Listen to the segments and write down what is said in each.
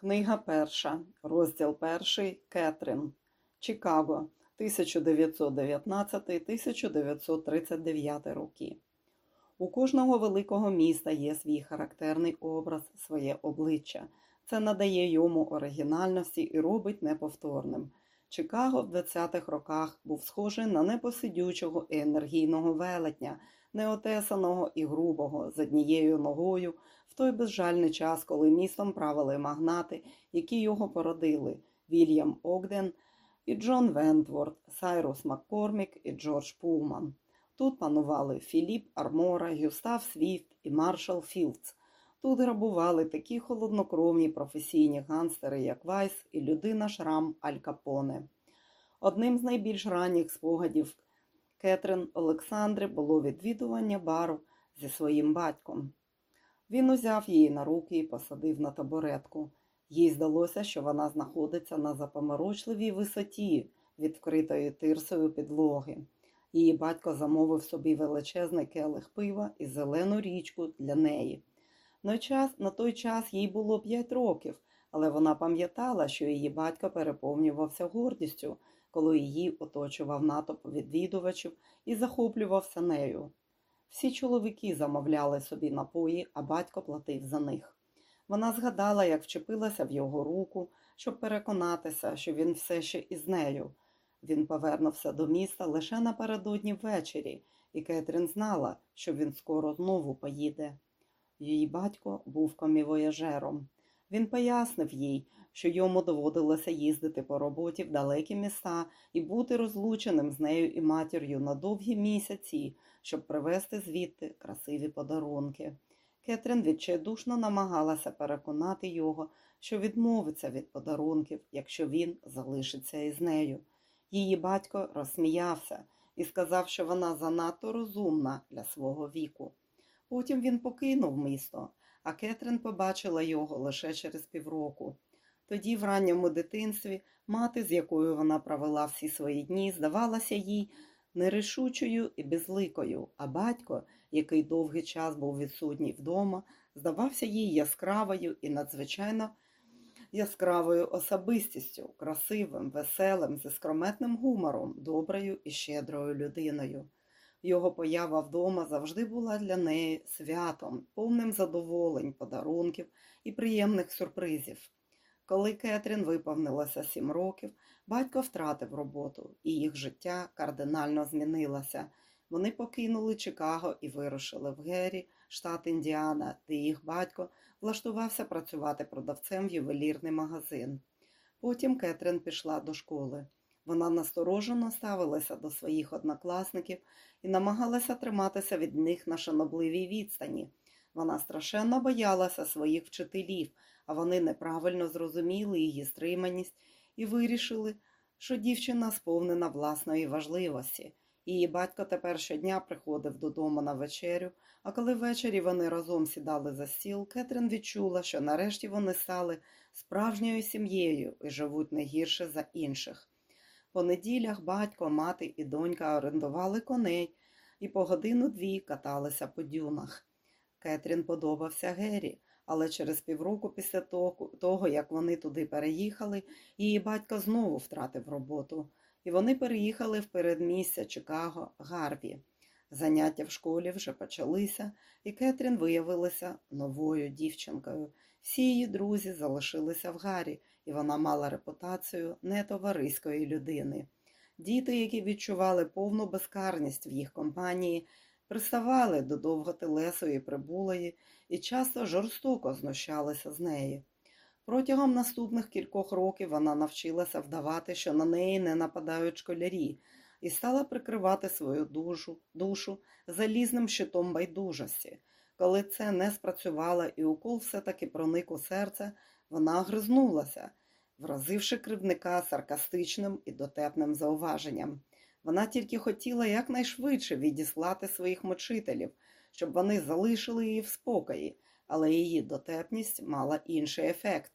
Книга перша, розділ перший Кетрін. Чикаго, 1919-1939 роки. У кожного великого міста є свій характерний образ, своє обличчя. Це надає йому оригінальності і робить неповторним. Чикаго в 20-х роках був схожий на непосидючого і енергійного велетня, неотесаного і грубого, з однією ногою, в той безжальний час, коли містом правили магнати, які його породили Вільям Огден і Джон Вентворд, Сайрус Маккормік і Джордж Пулман. Тут панували Філіп Армора, Гюстав Свіфт і Маршал Філдс. Тут грабували такі холоднокровні професійні ганстери, як Вайс і людина Шрам Аль Капоне. Одним з найбільш ранніх спогадів Кетрин Олександри було відвідування бару зі своїм батьком. Він узяв її на руки і посадив на табуретку. Їй здалося, що вона знаходиться на запоморочливій висоті від вкритої тирсою підлоги. Її батько замовив собі величезний келих пива і зелену річку для неї. На, той час їй було п'ять років, але вона пам'ятала, що її батько переповнювався гордістю, коли її оточував натовп відвідувачів і захоплювався нею. Всі чоловіки замовляли собі напої, а батько платив за них. Вона згадала, як вчепилася в його руку, щоб переконатися, що він все ще із нею. Він повернувся до міста лише напередодні ввечері, і Кетрін знала, що він скоро знову поїде. Її батько був комівояжером. Він пояснив їй, що йому доводилося їздити по роботі в далекі міста і бути розлученим з нею і матір'ю на довгі місяці, щоб привезти звідти красиві подарунки. Кетрін відчайдушно намагалася переконати його, що відмовиться від подарунків, якщо він залишиться із нею. Її батько розсміявся і сказав, що вона занадто розумна для свого віку. Потім він покинув місто, а Кетрін побачила його лише через півроку. Тоді, в ранньому дитинстві, мати, з якою вона провела всі свої дні, здавалася їй нерішучою і безликою, а батько, який довгий час був відсутній вдома, здавався їй яскравою і надзвичайно яскравою особистістю, красивим, веселим, зі скрометним гумором, доброю і щедрою людиною. Його поява вдома завжди була для неї святом, повним задоволень, подарунків і приємних сюрпризів. Коли Кетрін виповнилося сім років, батько втратив роботу, і їх життя кардинально змінилося. Вони покинули Чикаго і вирушили в Гері, штат Індіана, де їх батько влаштувався працювати продавцем в ювелірний магазин. Потім Кетрін пішла до школи. Вона насторожено ставилася до своїх однокласників і намагалася триматися від них на шанобливій відстані. Вона страшенно боялася своїх вчителів, а вони неправильно зрозуміли її стриманість і вирішили, що дівчина сповнена власної важливості. Її батько тепер щодня приходив додому на вечерю, а коли ввечері вони разом сідали за стіл, Кетрін відчула, що нарешті вони стали справжньою сім'єю і живуть не гірше за інших. По неділях батько, мати і донька орендували коней і по годину-дві каталися по дюнах. Кетрін подобався Гері, але через півроку після того, як вони туди переїхали, її батько знову втратив роботу, і вони переїхали в передмістя Чикаго Гарві. Заняття в школі вже почалися, і Кетрін виявилася новою дівчинкою. Всі її друзі залишилися в Гарі, і вона мала репутацію нетовариської людини. Діти, які відчували повну безкарність в їх компанії, приставали до довготелесої прибулої і часто жорстоко знущалися з неї. Протягом наступних кількох років вона навчилася вдавати, що на неї не нападають школярі, і стала прикривати свою душу, душу залізним щитом байдужості. Коли це не спрацювало і укол все-таки проник у серце, вона гризнулася, вразивши кривника саркастичним і дотепним зауваженням. Вона тільки хотіла якнайшвидше відіслати своїх мучителів, щоб вони залишили її в спокої, але її дотепність мала інший ефект.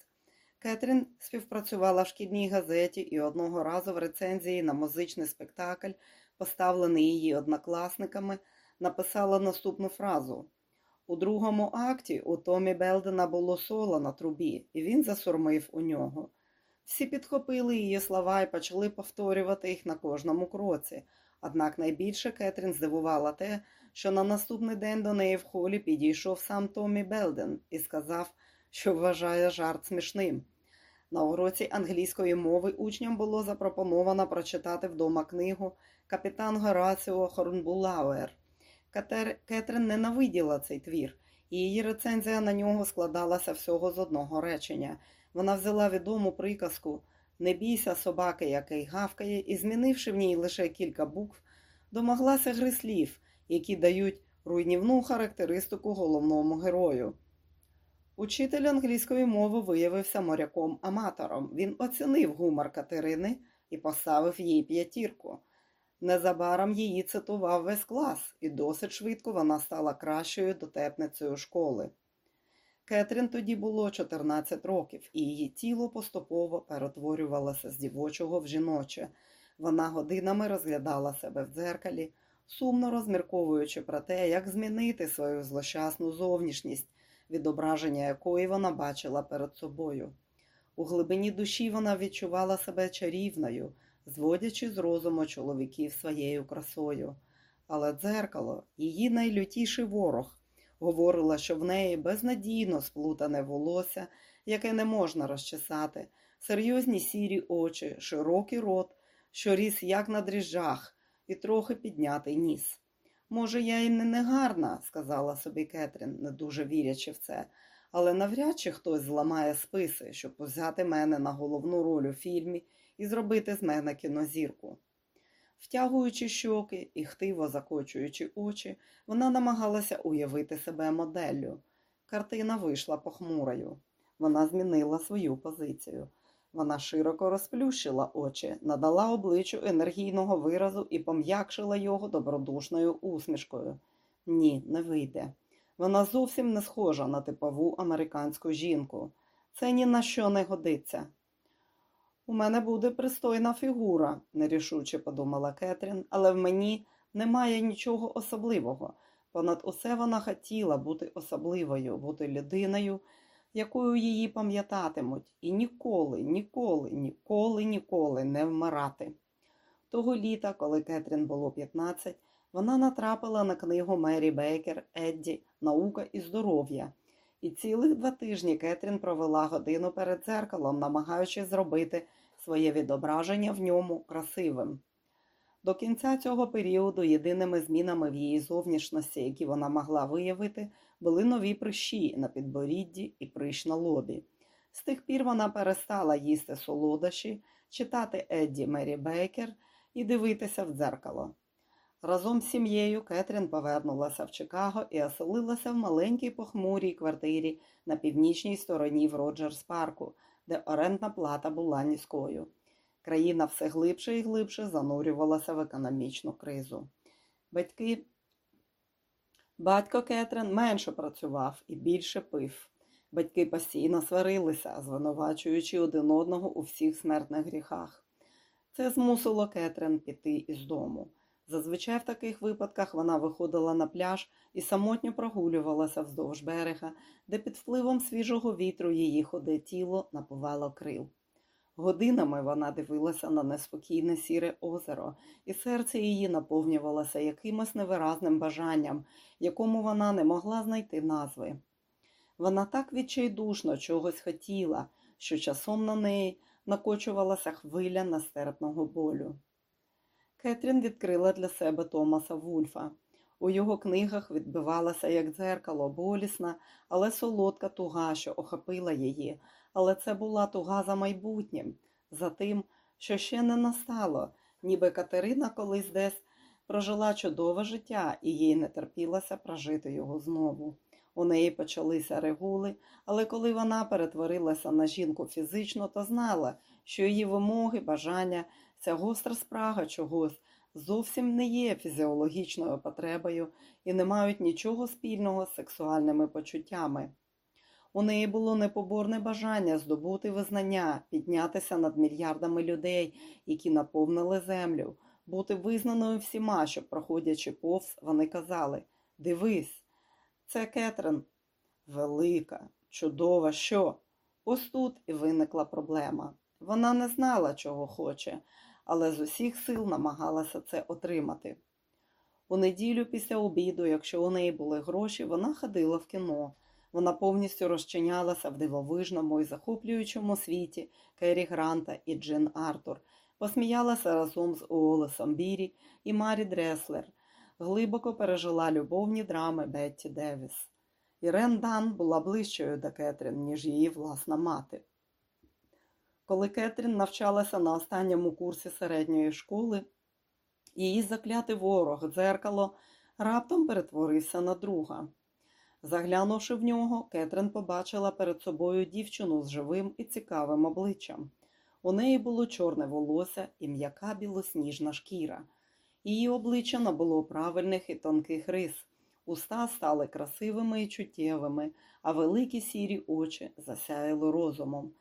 Кетрін співпрацювала в шкільній газеті і одного разу в рецензії на музичний спектакль, поставлений її однокласниками, написала наступну фразу У другому акті у Томі Белдена було соло на трубі, і він засурмив у нього. Всі підхопили її слова і почали повторювати їх на кожному кроці. Однак найбільше Кетрін здивувала те, що на наступний день до неї в холі підійшов сам Томі Белден і сказав, що вважає жарт смішним. На уроці англійської мови учням було запропоновано прочитати вдома книгу Капітан Гораціо Хорнблауер. Кетрін ненавиділа цей твір, і її рецензія на нього складалася всього з одного речення. Вона взяла відому приказку Не бійся собаки, який гавкає, і, змінивши в ній лише кілька букв, домоглася гри слів, які дають руйнівну характеристику головному герою. Учитель англійської мови виявився моряком-аматором. Він оцінив гумор Катерини і поставив їй п'ятірку. Незабаром її цитував весь клас, і досить швидко вона стала кращою дотепницею школи. Кетрін тоді було 14 років, і її тіло поступово перетворювалося з дівочого в жіноче. Вона годинами розглядала себе в дзеркалі, сумно розмірковуючи про те, як змінити свою злощасну зовнішність, відображення якої вона бачила перед собою. У глибині душі вона відчувала себе чарівною, зводячи з розуму чоловіків своєю красою. Але дзеркало, її найлютіший ворог, говорила, що в неї безнадійно сплутане волосся, яке не можна розчесати, серйозні сірі очі, широкий рот, що ріс як на дріжджах, і трохи піднятий ніс. Може, я й не негарна, сказала собі Кетрін, не дуже вірячи в це, але навряд чи хтось зламає списи, щоб взяти мене на головну роль у фільмі і зробити з мене кінозірку. Втягуючи щоки і хтиво закочуючи очі, вона намагалася уявити себе моделлю. Картина вийшла похмурою. Вона змінила свою позицію. Вона широко розплющила очі, надала обличчю енергійного виразу і пом'якшила його добродушною усмішкою. Ні, не вийде. Вона зовсім не схожа на типову американську жінку. Це ні на що не годиться. У мене буде пристойна фігура, нерішуче подумала Кетрін, але в мені немає нічого особливого. Понад усе вона хотіла бути особливою, бути людиною, якою її пам'ятатимуть, і ніколи, ніколи, ніколи, ніколи не вмирати. Того літа, коли Кетрін було 15, вона натрапила на книгу Мері Бейкер Едді Наука і здоров'я. І цілих два тижні Кетрін провела годину перед дзеркалом, намагаючись зробити своє відображення в ньому красивим. До кінця цього періоду єдиними змінами в її зовнішності, які вона могла виявити, були нові прищі на підборідді і прищ на лобі. З тих пір вона перестала їсти солодощі, читати Едді Мері Бейкер і дивитися в дзеркало. Разом з сім'єю Кетрін повернулася в Чикаго і оселилася в маленькій похмурій квартирі на північній стороні в Роджерс парку, де орендна плата була низькою. Країна все глибше і глибше занурювалася в економічну кризу. Батьки Батько Кетрин менше працював і більше пив. Батьки постійно сварилися, звинувачуючи один одного у всіх смертних гріхах. Це змусило Кетрин піти із дому. Зазвичай в таких випадках вона виходила на пляж і самотньо прогулювалася вздовж берега, де під впливом свіжого вітру її ходе тіло напувало крил. Годинами вона дивилася на неспокійне сіре озеро, і серце її наповнювалося якимось невиразним бажанням, якому вона не могла знайти назви. Вона так відчайдушно чогось хотіла, що часом на неї накочувалася хвиля нестерпного болю. Кетрін відкрила для себе Томаса Вульфа. У його книгах відбивалася як дзеркало, болісна, але солодка туга, що охопила її, але це була туга за майбутнім, за тим, що ще не настало, ніби Катерина колись десь прожила чудове життя, і їй не терпілося прожити його знову. У неї почалися регули, але коли вона перетворилася на жінку фізично, то знала, що її вимоги, бажання, ця гостра спрага чогось зовсім не є фізіологічною потребою і не мають нічого спільного з сексуальними почуттями. У неї було непоборне бажання здобути визнання, піднятися над мільярдами людей, які наповнили землю, бути визнаною всіма, що, проходячи повз, вони казали Дивись, Це Кетрин. Велика, чудова, що? Ось тут і виникла проблема. Вона не знала, чого хоче, але з усіх сил намагалася це отримати. У неділю після обіду, якщо у неї були гроші, вона ходила в кіно. Вона повністю розчинялася в дивовижному і захоплюючому світі Керрі Гранта і Джин Артур, посміялася разом з Уолесом Бірі і Марі Дреслер, глибоко пережила любовні драми Бетті Девіс. Ірен Дан була ближчою до Кетрін, ніж її власна мати. Коли Кетрін навчалася на останньому курсі середньої школи, її заклятий ворог дзеркало раптом перетворився на друга. Заглянувши в нього, Кетрин побачила перед собою дівчину з живим і цікавим обличчям. У неї було чорне волосся і м'яка білосніжна шкіра. Її обличчя набуло правильних і тонких рис. Уста стали красивими і чуттєвими, а великі сірі очі засяяли розумом.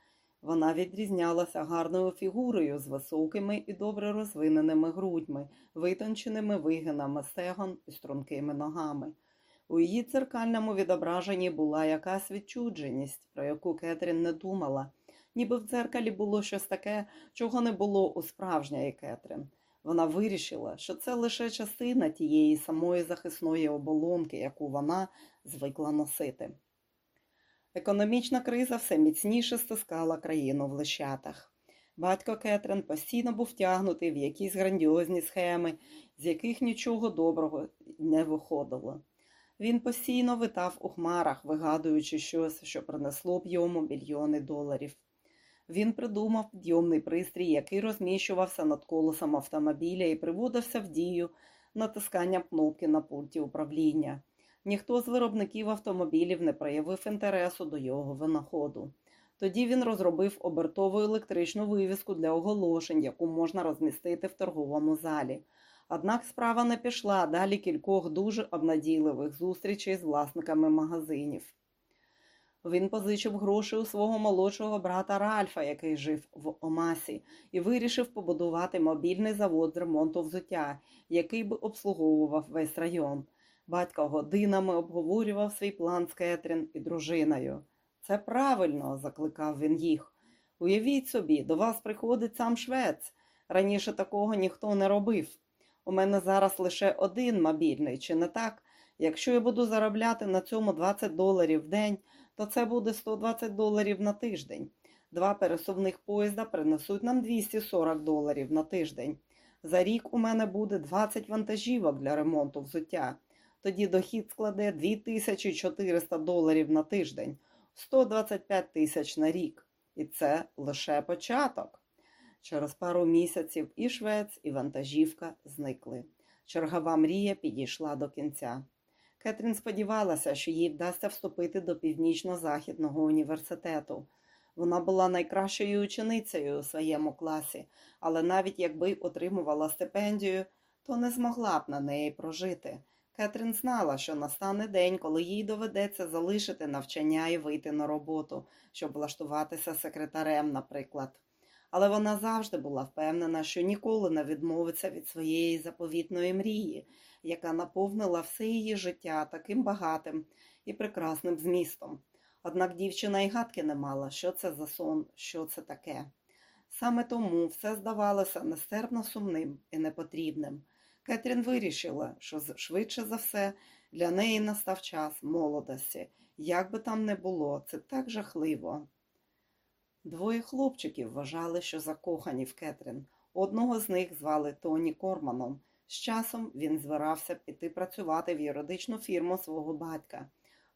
Вона відрізнялася гарною фігурою з високими і добре розвиненими грудьми, витонченими вигинами стегон і стрункими ногами. У її дзеркальному відображенні була якась відчудженість, про яку Кетрін не думала, ніби в дзеркалі було щось таке, чого не було у справжньої Кетрін. Вона вирішила, що це лише частина тієї самої захисної оболонки, яку вона звикла носити. Економічна криза все міцніше стискала країну в лищатах. Батько Кетрин постійно був втягнутий в якісь грандіозні схеми, з яких нічого доброго не виходило. Він постійно витав у хмарах, вигадуючи щось, що принесло б йому мільйони доларів. Він придумав підйомний пристрій, який розміщувався над колесом автомобіля і приводився в дію натисканням кнопки на пульті управління. Ніхто з виробників автомобілів не проявив інтересу до його винаходу. Тоді він розробив обертову електричну вивіску для оголошень, яку можна розмістити в торговому залі. Однак справа не пішла далі кількох дуже обнадійливих зустрічей з власниками магазинів. Він позичив гроші у свого молодшого брата Ральфа, який жив в Омасі, і вирішив побудувати мобільний завод з ремонту взуття, який би обслуговував весь район. Батько годинами обговорював свій план з Кетрін і дружиною. Це правильно, закликав він їх. Уявіть собі, до вас приходить сам швець. Раніше такого ніхто не робив. У мене зараз лише один мобільний, чи не так? Якщо я буду заробляти на цьому 20 доларів в день, то це буде 120 доларів на тиждень. Два пересувних поїзда принесуть нам 240 доларів на тиждень. За рік у мене буде 20 вантажівок для ремонту взуття. Тоді дохід складе 2400 доларів на тиждень, 125 тисяч на рік. І це лише початок. Через пару місяців і швець, і вантажівка зникли. Чергова мрія підійшла до кінця. Кетрін сподівалася, що їй вдасться вступити до північно-західного університету. Вона була найкращою ученицею у своєму класі, але навіть якби отримувала стипендію, то не змогла б на неї прожити. Кетрін знала, що настане день, коли їй доведеться залишити навчання і вийти на роботу, щоб влаштуватися секретарем, наприклад. Але вона завжди була впевнена, що ніколи не відмовиться від своєї заповітної мрії, яка наповнила все її життя таким багатим і прекрасним змістом. Однак дівчина й гадки не мала, що це за сон, що це таке. Саме тому все здавалося нестерпно сумним і непотрібним. Кетрін вирішила, що швидше за все для неї настав час молодості. Як би там не було, це так жахливо. Двоє хлопчиків вважали, що закохані в Кетрін. Одного з них звали Тоні Корманом. З часом він збирався піти працювати в юридичну фірму свого батька.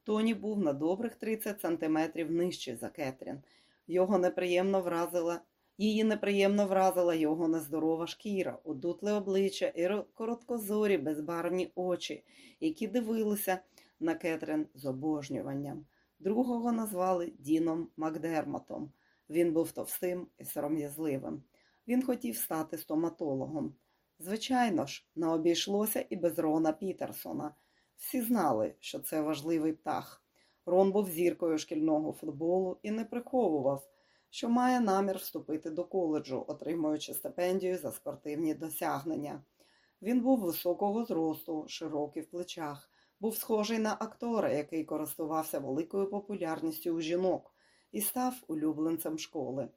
Тоні був на добрих 30 сантиметрів нижчий за Кетрін. Його неприємно вразила, її неприємно вразила його нездорова шкіра, удутле обличчя і короткозорі безбарвні очі, які дивилися на Кетрін з обожнюванням. Другого назвали Діном Макдермотом. Він був товстим і сором'язливим. Він хотів стати стоматологом. Звичайно ж, не обійшлося і без Рона Пітерсона. Всі знали, що це важливий птах. Рон був зіркою шкільного футболу і не приховував, що має намір вступити до коледжу, отримуючи стипендію за спортивні досягнення. Він був високого зросту, широкий в плечах, був схожий на актора, який користувався великою популярністю у жінок і став улюбленцем школи.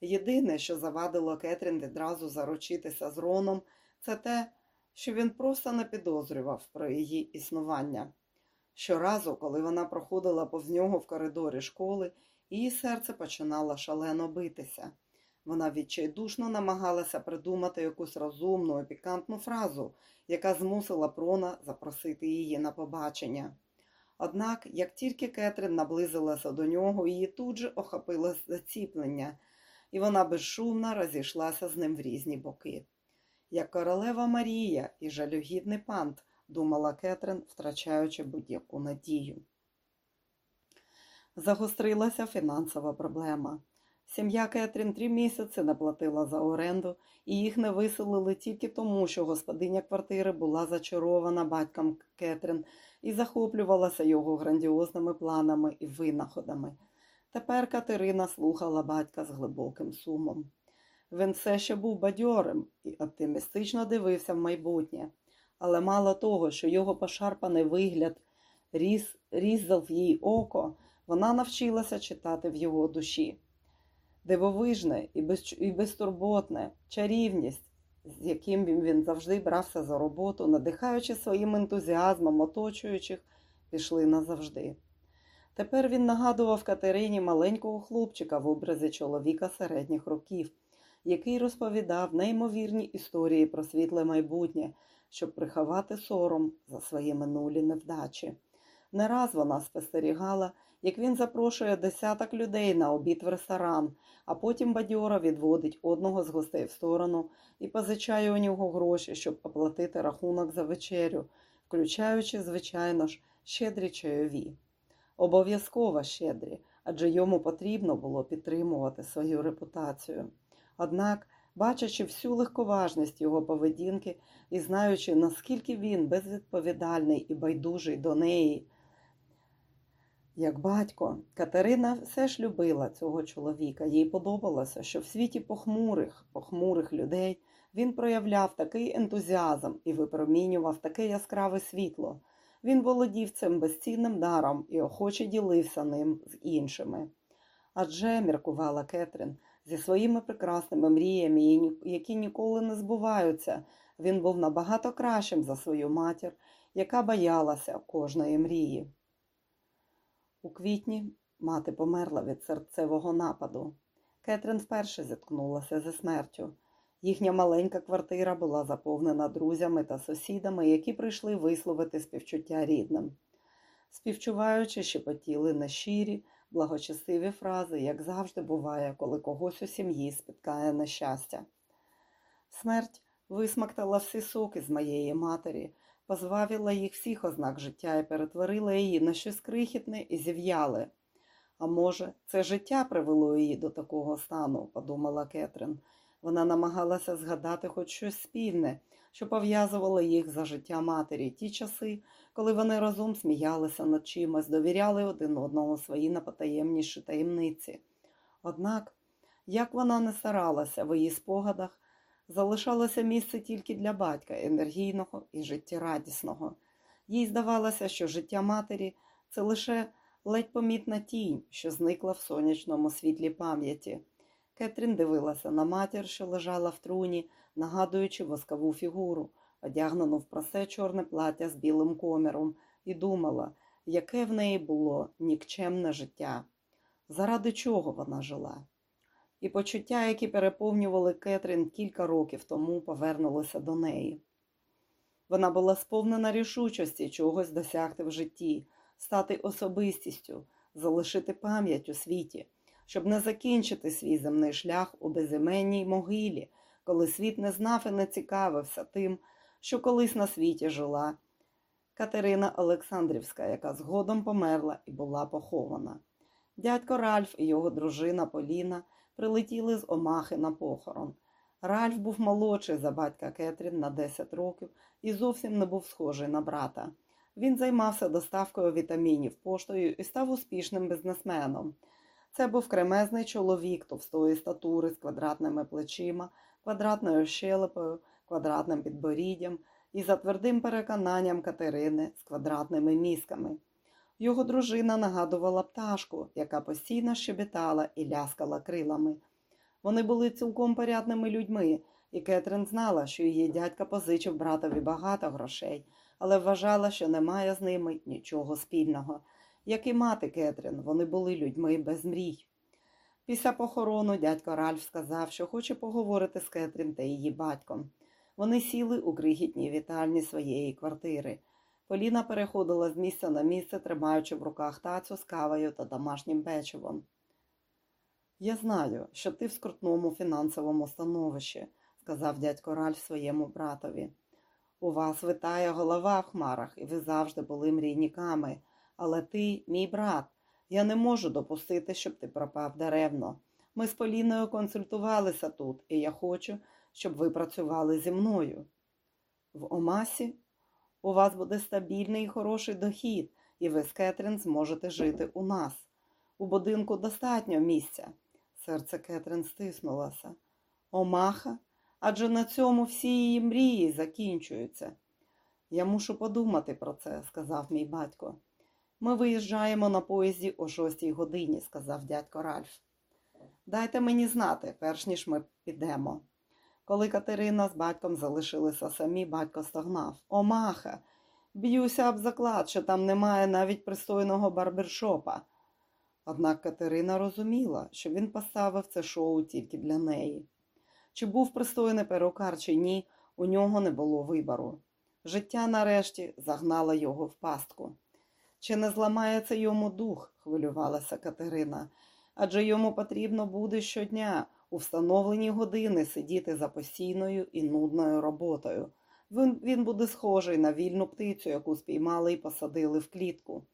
Єдине, що завадило Кетрін відразу заручитися з Роном, це те, що він просто не підозрював про її існування. Щоразу, коли вона проходила повз нього в коридорі школи, її серце починало шалено битися. Вона відчайдушно намагалася придумати якусь розумну і пікантну фразу, яка змусила Прона запросити її на побачення. Однак, як тільки Кетрін наблизилася до нього, її тут же охопило заціплення, і вона безшумно розійшлася з ним в різні боки. Як королева Марія і жалюгідний пант, думала Кетрин, втрачаючи будь-яку надію. Загострилася фінансова проблема. Сім'я Кетрін три місяці не платила за оренду, і їх не виселили тільки тому, що господиня квартири була зачарована батьком Кетрін і захоплювалася його грандіозними планами і винаходами. Тепер Катерина слухала батька з глибоким сумом. Він все ще був бадьорим і оптимістично дивився в майбутнє, але мало того, що його пошарпаний вигляд різ, різав їй око, вона навчилася читати в його душі. Дивовижне і, без, і безтурботне, чарівність, з яким він завжди брався за роботу, надихаючи своїм ентузіазмом оточуючих, пішли назавжди. Тепер він нагадував Катерині маленького хлопчика в образі чоловіка середніх років, який розповідав неймовірні історії про світле майбутнє, щоб приховати сором за свої минулі невдачі. Не раз вона спостерігала, як він запрошує десяток людей на обід в ресторан, а потім бадьора відводить одного з гостей в сторону і позичає у нього гроші, щоб оплатити рахунок за вечерю, включаючи, звичайно ж, щедрі чайові. Обов'язково щедрі, адже йому потрібно було підтримувати свою репутацію. Однак, бачачи всю легковажність його поведінки і знаючи, наскільки він безвідповідальний і байдужий до неї, як батько, Катерина все ж любила цього чоловіка. Їй подобалося, що в світі похмурих, похмурих людей він проявляв такий ентузіазм і випромінював таке яскраве світло. Він володів цим безцінним даром і охоче ділився ним з іншими. Адже, міркувала Кетрін, зі своїми прекрасними мріями, які ніколи не збуваються, він був набагато кращим за свою матір, яка боялася кожної мрії. У квітні мати померла від серцевого нападу. Кетрін вперше зіткнулася зі смертю. Їхня маленька квартира була заповнена друзями та сусідами, які прийшли висловити співчуття рідним. Співчуваючи, шепотіли нещирі, благочестиві фрази, як завжди буває, коли когось у сім'ї спіткає нещастя. Смерть висмактала всі соки з моєї матері, позбавила їх всіх ознак життя і перетворила її на щось крихітне і зів'яле. А може, це життя привело її до такого стану, подумала Кетрин. Вона намагалася згадати хоч щось спільне, що пов'язувало їх за життя матері ті часи, коли вони разом сміялися над чимось, довіряли один одному свої напотаємніші таємниці. Однак, як вона не старалася в її спогадах, залишалося місце тільки для батька енергійного і життєрадісного. Їй здавалося, що життя матері це лише ледь помітна тінь, що зникла в сонячному світлі пам'яті. Кетрін дивилася на матір, що лежала в труні, нагадуючи воскову фігуру, одягнену в просе чорне плаття з білим коміром, і думала, яке в неї було нікчемне життя, заради чого вона жила. І почуття, які переповнювали Кетрін кілька років тому, повернулися до неї. Вона була сповнена рішучості чогось досягти в житті, стати особистістю, залишити пам'ять у світі щоб не закінчити свій земний шлях у безіменній могилі, коли світ не знав і не цікавився тим, що колись на світі жила Катерина Олександрівська, яка згодом померла і була похована. Дядько Ральф і його дружина Поліна прилетіли з Омахи на похорон. Ральф був молодший за батька Кетрін на 10 років і зовсім не був схожий на брата. Він займався доставкою вітамінів поштою і став успішним бізнесменом. Це був кремезний чоловік товстої статури з квадратними плечима, квадратною щелепою, квадратним підборіддям і за твердим переконанням Катерини з квадратними мізками. Його дружина нагадувала пташку, яка постійно щебетала і ляскала крилами. Вони були цілком порядними людьми, і Кетрин знала, що її дядька позичив братові багато грошей, але вважала, що немає з ними нічого спільного. Як і мати Кетрин, вони були людьми без мрій. Після похорону дядько Ральф сказав, що хоче поговорити з Кетрін та її батьком. Вони сіли у крихітній вітальні своєї квартири. Поліна переходила з місця на місце, тримаючи в руках тацю з кавою та домашнім печивом. Я знаю, що ти в скрутному фінансовому становищі, сказав дядько Ральф своєму братові. У вас витає голова в хмарах, і ви завжди були мрійниками. Але ти, мій брат, я не можу допустити, щоб ти пропав даремно. Ми з Поліною консультувалися тут, і я хочу, щоб ви працювали зі мною. В Омасі у вас буде стабільний і хороший дохід, і ви з Кетрін зможете жити у нас. У будинку достатньо місця. Серце Кетрін стиснулося. Омаха? Адже на цьому всі її мрії закінчуються. Я мушу подумати про це, сказав мій батько. Ми виїжджаємо на поїзді о шостій годині, сказав дядько Ральф. Дайте мені знати, перш ніж ми підемо. Коли Катерина з батьком залишилися самі, батько стогнав Омаха, б'юся об заклад, що там немає навіть пристойного барбершопа. Однак Катерина розуміла, що він поставив це шоу тільки для неї. Чи був пристойний перукар, чи ні, у нього не було вибору. Життя нарешті загнало його в пастку. Чи не зламається йому дух, хвилювалася Катерина, адже йому потрібно буде щодня у встановлені години сидіти за постійною і нудною роботою. Він, він буде схожий на вільну птицю, яку спіймали і посадили в клітку.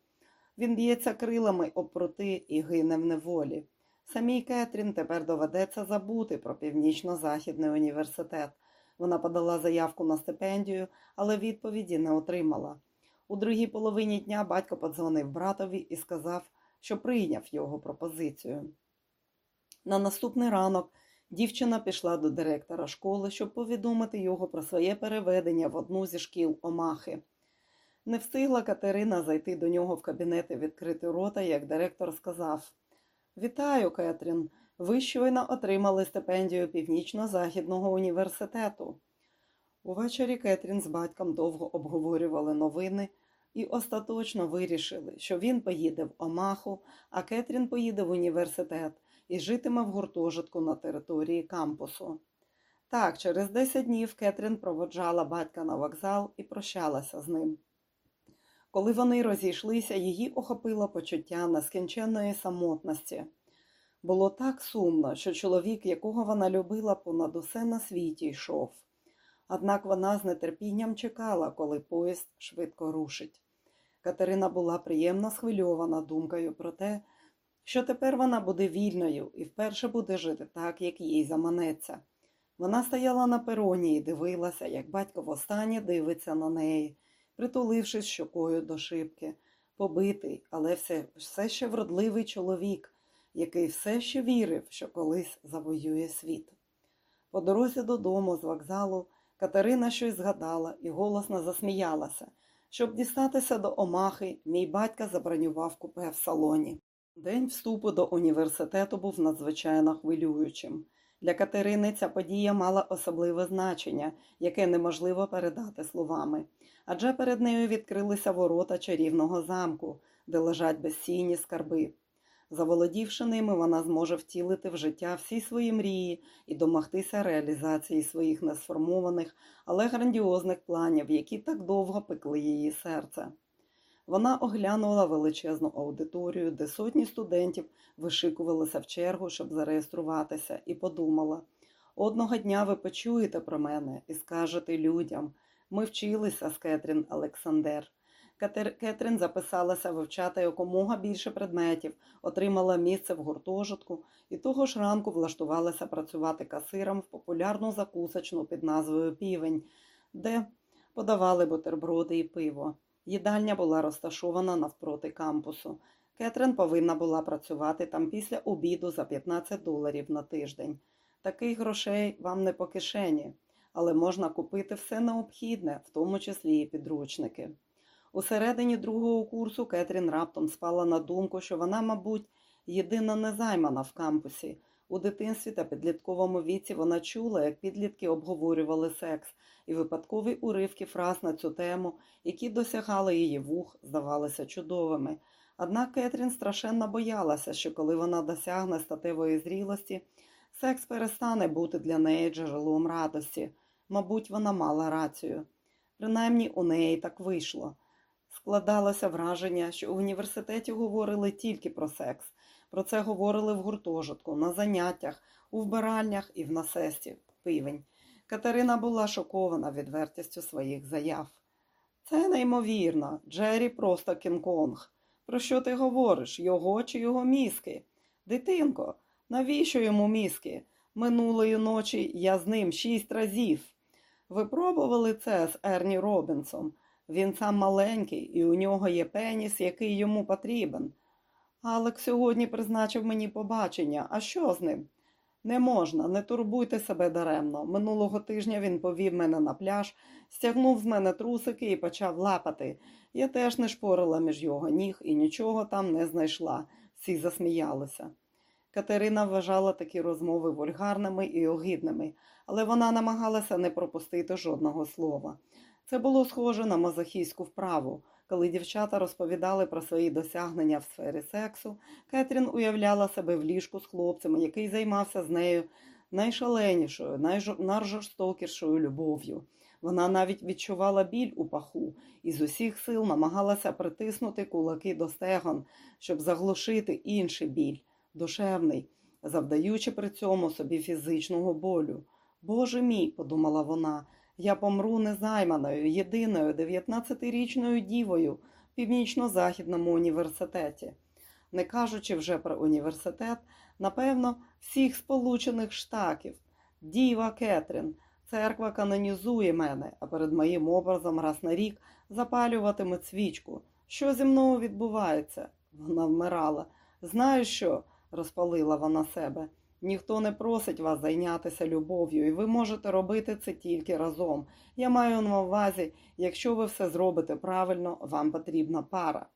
Він б'ється крилами об прути і гине в неволі. Самій Кетрін тепер доведеться забути про північно-західний університет. Вона подала заявку на стипендію, але відповіді не отримала. У другій половині дня батько подзвонив братові і сказав, що прийняв його пропозицію. На наступний ранок дівчина пішла до директора школи, щоб повідомити його про своє переведення в одну зі шкіл Омахи. Не встигла Катерина зайти до нього в кабінет і відкрити рота, як директор сказав Вітаю, Кетрін. Ви щойно отримали стипендію Північно-Західного університету. Увечері Кетрін з батьком довго обговорювали новини і остаточно вирішили, що він поїде в Омаху, а Кетрін поїде в університет і житиме в гуртожитку на території кампусу. Так, через 10 днів Кетрін проводжала батька на вокзал і прощалася з ним. Коли вони розійшлися, її охопило почуття нескінченної самотності. Було так сумно, що чоловік, якого вона любила понад усе на світі, йшов. Однак вона з нетерпінням чекала, коли поїзд швидко рушить. Катерина була приємно схвильована думкою про те, що тепер вона буде вільною і вперше буде жити так, як їй заманеться. Вона стояла на пероні і дивилася, як батько востаннє дивиться на неї, притулившись щокою до шибки, побитий, але все, все ще вродливий чоловік, який все ще вірив, що колись завоює світ. По дорозі додому з вокзалу Катерина щось згадала і голосно засміялася. Щоб дістатися до Омахи, мій батько забронював купе в салоні. День вступу до університету був надзвичайно хвилюючим. Для Катерини ця подія мала особливе значення, яке неможливо передати словами, адже перед нею відкрилися ворота чарівного замку, де лежать безцінні скарби. Заволодівши ними, вона зможе втілити в життя всі свої мрії і домогтися реалізації своїх несформованих, але грандіозних планів, які так довго пекли її серце. Вона оглянула величезну аудиторію, де сотні студентів вишикувалися в чергу, щоб зареєструватися, і подумала: одного дня ви почуєте про мене і скажете людям: ми вчилися з Кетрін Олександр. Кетрін записалася вивчати якомога більше предметів, отримала місце в гуртожитку і того ж ранку влаштувалася працювати касиром в популярну закусочну під назвою Півень, де подавали бутерброди і пиво. Їдальня була розташована навпроти кампусу. Кетрин повинна була працювати там після обіду за 15 доларів на тиждень. Таких грошей вам не по кишені. але можна купити все необхідне, в тому числі і підручники. У середині другого курсу Кетрін раптом спала на думку, що вона, мабуть, єдина незаймана в кампусі. У дитинстві та підлітковому віці вона чула, як підлітки обговорювали секс, і випадкові уривки фраз на цю тему, які досягали її вух, здавалися чудовими. Однак Кетрін страшенно боялася, що коли вона досягне статевої зрілості, секс перестане бути для неї джерелом радості. Мабуть, вона мала рацію. Принаймні у неї так вийшло. Складалося враження, що в університеті говорили тільки про секс. Про це говорили в гуртожитку, на заняттях, у вбиральнях і в насесті пивень. Катерина була шокована відвертістю своїх заяв. Це неймовірно, Джері просто Кінг-Конг. Про що ти говориш? Його чи його мізки? Дитинко, навіщо йому мізки? Минулої ночі я з ним шість разів. Ви пробували це з Ерні Робінсом. Він сам маленький, і у нього є пеніс, який йому потрібен. Алек сьогодні призначив мені побачення. А що з ним? Не можна, не турбуйте себе даремно. Минулого тижня він повів мене на пляж, стягнув з мене трусики і почав лапати. Я теж не шпорила між його ніг і нічого там не знайшла. Всі засміялися. Катерина вважала такі розмови вульгарними і огидними, але вона намагалася не пропустити жодного слова. Це було схоже на мазохійську вправу. Коли дівчата розповідали про свої досягнення в сфері сексу, Кетрін уявляла себе в ліжку з хлопцем, який займався з нею найшаленішою, найжорстокішою любов'ю. Вона навіть відчувала біль у паху і з усіх сил намагалася притиснути кулаки до стегон, щоб заглушити інший біль, душевний, завдаючи при цьому собі фізичного болю. Боже мій, подумала вона, я помру незайманою, єдиною 19-річною дівою в північно-західному університеті. Не кажучи вже про університет, напевно, всіх Сполучених Штатів. Діва Кетрін, церква канонізує мене, а перед моїм образом раз на рік запалюватиме свічку. Що зі мною відбувається? Вона вмирала. Знаю що, розпалила вона себе. Ніхто не просить вас зайнятися любов'ю, і ви можете робити це тільки разом. Я маю на увазі, якщо ви все зробите правильно, вам потрібна пара.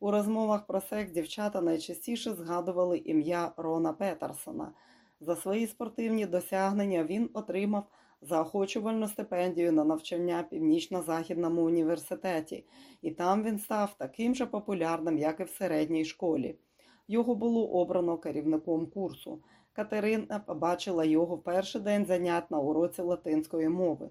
У розмовах про секс дівчата найчастіше згадували ім'я Рона Петерсона. За свої спортивні досягнення він отримав заохочувальну стипендію на навчання Північно-Західному університеті, і там він став таким же популярним, як і в середній школі. Його було обрано керівником курсу. Катерина побачила його в перший день занять на уроці латинської мови.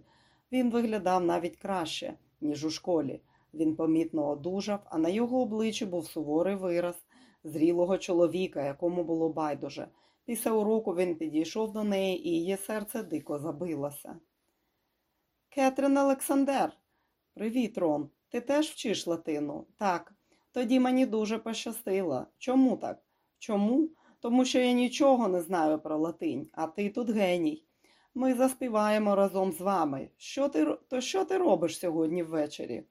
Він виглядав навіть краще, ніж у школі. Він помітно одужав, а на його обличчі був суворий вираз зрілого чоловіка, якому було байдуже. Після уроку він підійшов до неї, і її серце дико забилося. Кетрин Олександр. Привіт, Рон. Ти теж вчиш латину? Так. Тоді мені дуже пощастило. Чому так? Чому? Тому що я нічого не знаю про латинь, а ти тут геній. Ми заспіваємо разом з вами. Що ти, То що ти робиш сьогодні ввечері?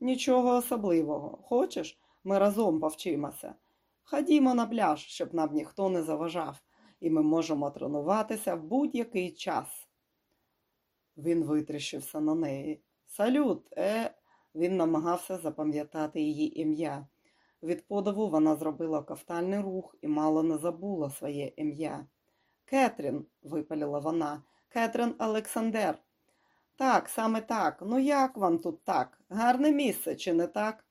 Нічого особливого. Хочеш, ми разом повчимося. Ходімо на пляж, щоб нам ніхто не заважав, і ми можемо тренуватися в будь-який час. Він витріщився на неї. Салют, е. Він намагався запам'ятати її ім'я. Від подиву вона зробила ковтальний рух і мало не забула своє ім'я. Кетрін, випалила вона, Кетрін Олександр. Так, саме так. Ну як вам тут так? Гарне місце, чи не так?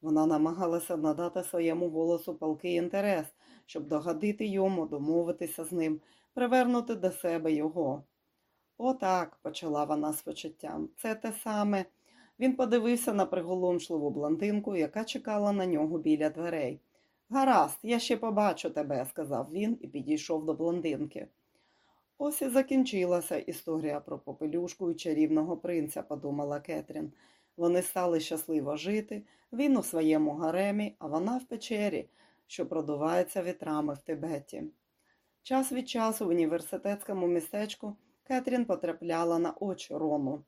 Вона намагалася надати своєму голосу палкий інтерес, щоб догодити йому, домовитися з ним, привернути до себе його. Отак, почала вона з почуттям. Це те саме. Він подивився на приголомшливу блондинку, яка чекала на нього біля дверей. Гаразд, я ще побачу тебе, сказав він і підійшов до блондинки. Ось і закінчилася історія про попелюшку і чарівного принця, подумала Кетрін. Вони стали щасливо жити, він у своєму гаремі, а вона в печері, що продувається вітрами в Тибеті. Час від часу в університетському містечку Кетрін потрапляла на очі Рону.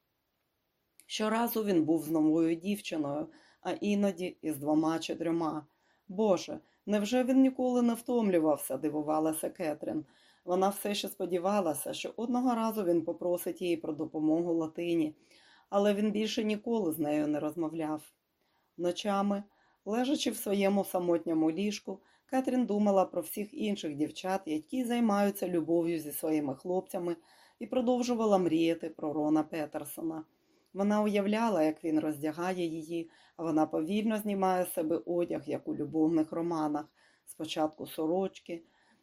Щоразу він був з новою дівчиною, а іноді із двома чи трьома. Боже, Невже він ніколи не втомлювався? дивувалася Кетрін. Вона все ще сподівалася, що одного разу він попросить її про допомогу Латині, але він більше ніколи з нею не розмовляв. Ночами, лежачи в своєму самотньому ліжку, Кетрін думала про всіх інших дівчат, які займаються любов'ю зі своїми хлопцями, і продовжувала мріяти про Рона Петерсона. Вона уявляла, як він роздягає її, а вона повільно знімає з себе одяг, як у любовних романах, спочатку сорочки.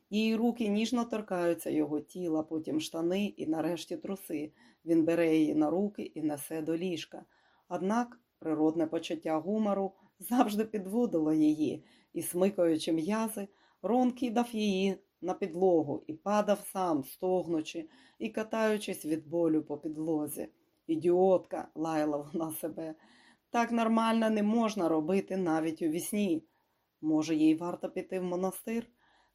Її руки ніжно торкаються його тіла, потім штани і нарешті труси. Він бере її на руки і несе до ліжка. Однак природне почуття гумору завжди підводило її, і, смикаючи м'язи, Рон кидав її на підлогу і падав сам, стогнучи і катаючись від болю по підлозі. Ідіотка, лаяла вона себе. Так нормально не можна робити навіть у вісні. Може, їй варто піти в монастир?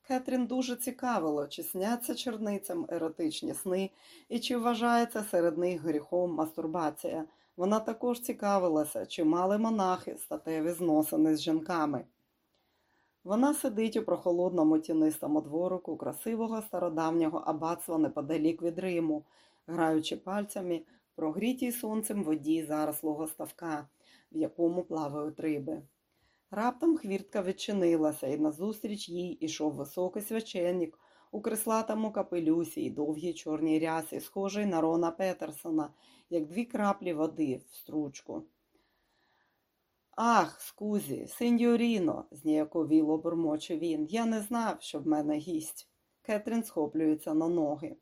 Кетрін дуже цікавило, чи сняться черницям еротичні сни і чи вважається серед них гріхом мастурбація. Вона також цікавилася, чи мали монахи статеві зносини з жінками. Вона сидить у прохолодному тінистому дворику красивого стародавнього аббатства неподалік від Риму, граючи пальцями прогрітій сонцем воді зарослого ставка, в якому плавають риби. Раптом хвіртка відчинилася, і назустріч їй ішов високий священник у крислатому капелюсі і довгій чорній рясі, схожий на Рона Петерсона, як дві краплі води в стручку. Ах, скузі, сеньоріно, зніяковіло бурмоче він. Я не знав, що в мене гість. Кетрін схоплюється на ноги.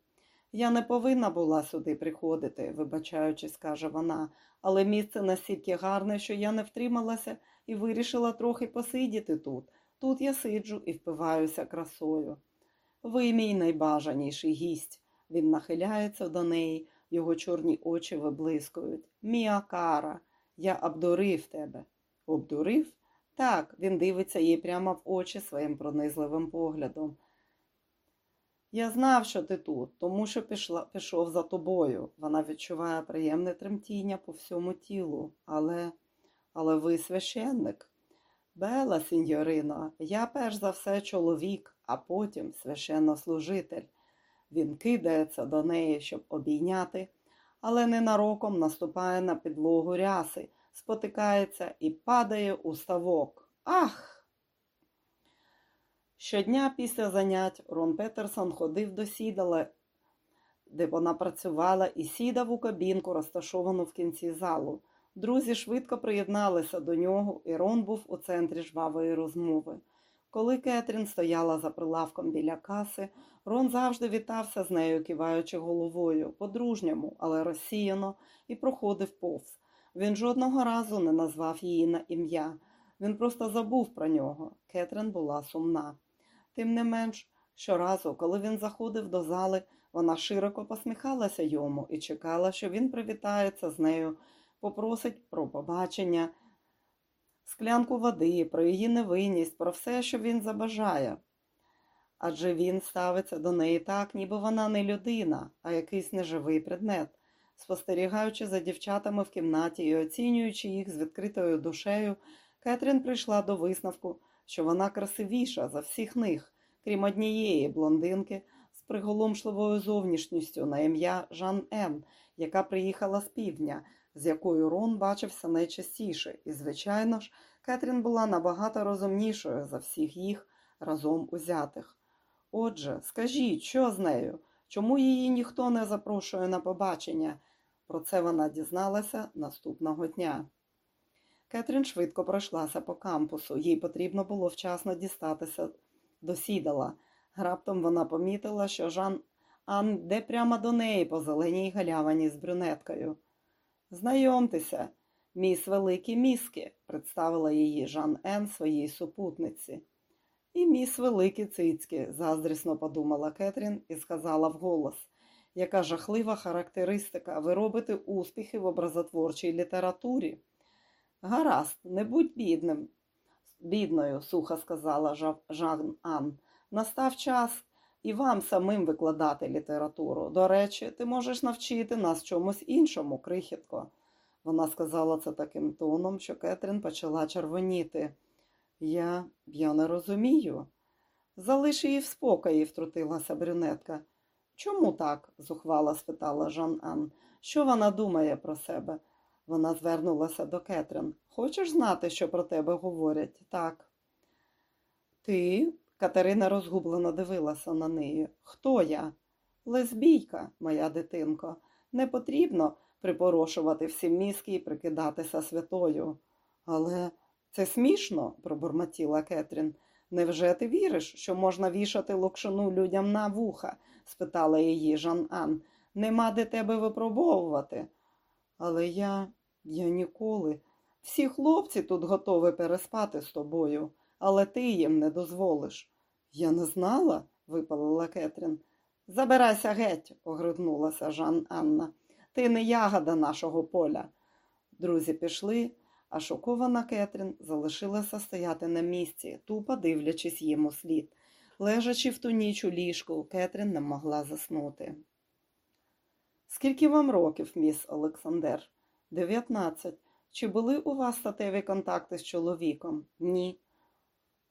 Я не повинна була сюди приходити, вибачаючись, каже вона, але місце настільки гарне, що я не втрималася і вирішила трохи посидіти тут. Тут я сиджу і впиваюся красою. Ви мій найбажаніший гість. Він нахиляється до неї, його чорні очі виблискують. Мія кара, я обдурив тебе. Обдурив? Так, він дивиться їй прямо в очі своїм пронизливим поглядом. Я знав, що ти тут, тому що пішла, пішов за тобою. Вона відчуває приємне тремтіння по всьому тілу, але але ви священник. Бела, сіньорино, я перш за все чоловік, а потім священнослужитель. Він кидається до неї, щоб обійняти, але ненароком наступає на підлогу ряси, спотикається і падає у ставок. Ах! Щодня після занять Рон Петерсон ходив до сідала, де вона працювала, і сідав у кабінку, розташовану в кінці залу. Друзі швидко приєдналися до нього, і Рон був у центрі жвавої розмови. Коли Кетрін стояла за прилавком біля каси, Рон завжди вітався з нею, киваючи головою, по-дружньому, але розсіяно, і проходив повз. Він жодного разу не назвав її на ім'я. Він просто забув про нього. Кетрін була сумна. Тим не менш, щоразу, коли він заходив до зали, вона широко посміхалася йому і чекала, що він привітається з нею, попросить про побачення, склянку води, про її невинність, про все, що він забажає. Адже він ставиться до неї так, ніби вона не людина, а якийсь неживий предмет. Спостерігаючи за дівчатами в кімнаті і оцінюючи їх з відкритою душею, Кетрін прийшла до висновку, що вона красивіша за всіх них, крім однієї блондинки з приголомшливою зовнішністю на ім'я Жан Ен, яка приїхала з півдня, з якою Рон бачився найчастіше, і, звичайно ж, Кетрін була набагато розумнішою за всіх їх разом узятих. Отже, скажіть, що з нею? Чому її ніхто не запрошує на побачення? Про це вона дізналася наступного дня. Кетрін швидко пройшлася по кампусу, їй потрібно було вчасно дістатися до сідала. Раптом вона помітила, що Жан Ан йде прямо до неї по зеленій галявині з брюнеткою. Знайомтеся, міс великі міски, представила її Жан Ен своїй супутниці. І міс великі цицьки, заздрісно подумала Кетрін і сказала вголос. Яка жахлива характеристика, ви робите успіхи в образотворчій літературі. Гаразд, не будь бідним, бідною, сухо сказала Жан Ан. Настав час і вам самим викладати літературу. До речі, ти можеш навчити нас чомусь іншому, крихітко. Вона сказала це таким тоном, що Кетрін почала червоніти. Я я не розумію. Залиш її в спокої, втрутилася брюнетка. Чому так? зухвало спитала Жан Ан. Що вона думає про себе? Вона звернулася до Кетрин. Хочеш знати, що про тебе говорять? Так. Ти? Катерина розгублено дивилася на неї. Хто я? Лесбійка, моя дитинко. Не потрібно припорошувати всі мізки і прикидатися святою. Але це смішно, пробурмотіла Кетрін. Невже ти віриш, що можна вішати локшину людям на вуха? спитала її Жан Ан. Нема де тебе випробовувати. Але я, я ніколи. Всі хлопці тут готові переспати з тобою, але ти їм не дозволиш. Я не знала, випалила Кетрін. Забирайся геть, огризнулася Жан Анна. Ти не ягода нашого поля. Друзі пішли, а шокована Кетрін залишилася стояти на місці, тупо дивлячись їм у слід. Лежачи в ту ніч у ліжку, Кетрін не могла заснути. Скільки вам років, міс Олександр? Дев'ятнадцять. Чи були у вас статеві контакти з чоловіком? Ні.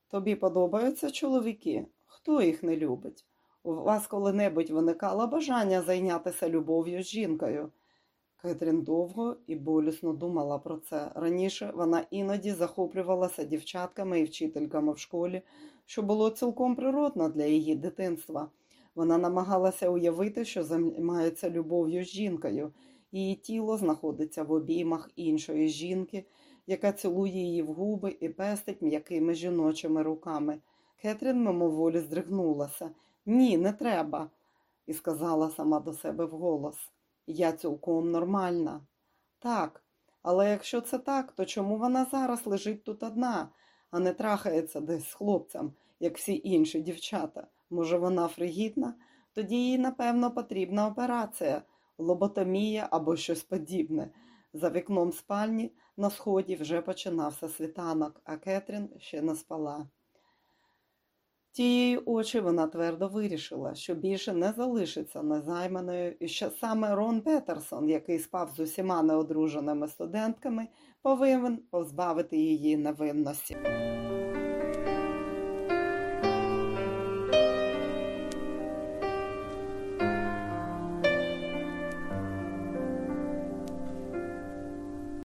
Тобі подобаються чоловіки? Хто їх не любить? У вас коли-небудь виникало бажання зайнятися любов'ю з жінкою? Кетрін довго і болісно думала про це. Раніше вона іноді захоплювалася дівчатками і вчительками в школі, що було цілком природно для її дитинства. Вона намагалася уявити, що займається любов'ю з жінкою, її тіло знаходиться в обіймах іншої жінки, яка цілує її в губи і пестить м'якими жіночими руками. Кетрін мимоволі здригнулася. Ні, не треба, і сказала сама до себе вголос. Я цілком нормальна. Так, але якщо це так, то чому вона зараз лежить тут одна, а не трахається десь з хлопцем, як всі інші дівчата? Може, вона фригідна? Тоді їй, напевно, потрібна операція, лоботомія або щось подібне. За вікном спальні на сході вже починався світанок, а Кетрін ще не спала. Тієї очі вона твердо вирішила, що більше не залишиться незайманою, і що саме Рон Петерсон, який спав з усіма неодруженими студентками, повинен позбавити її невинності.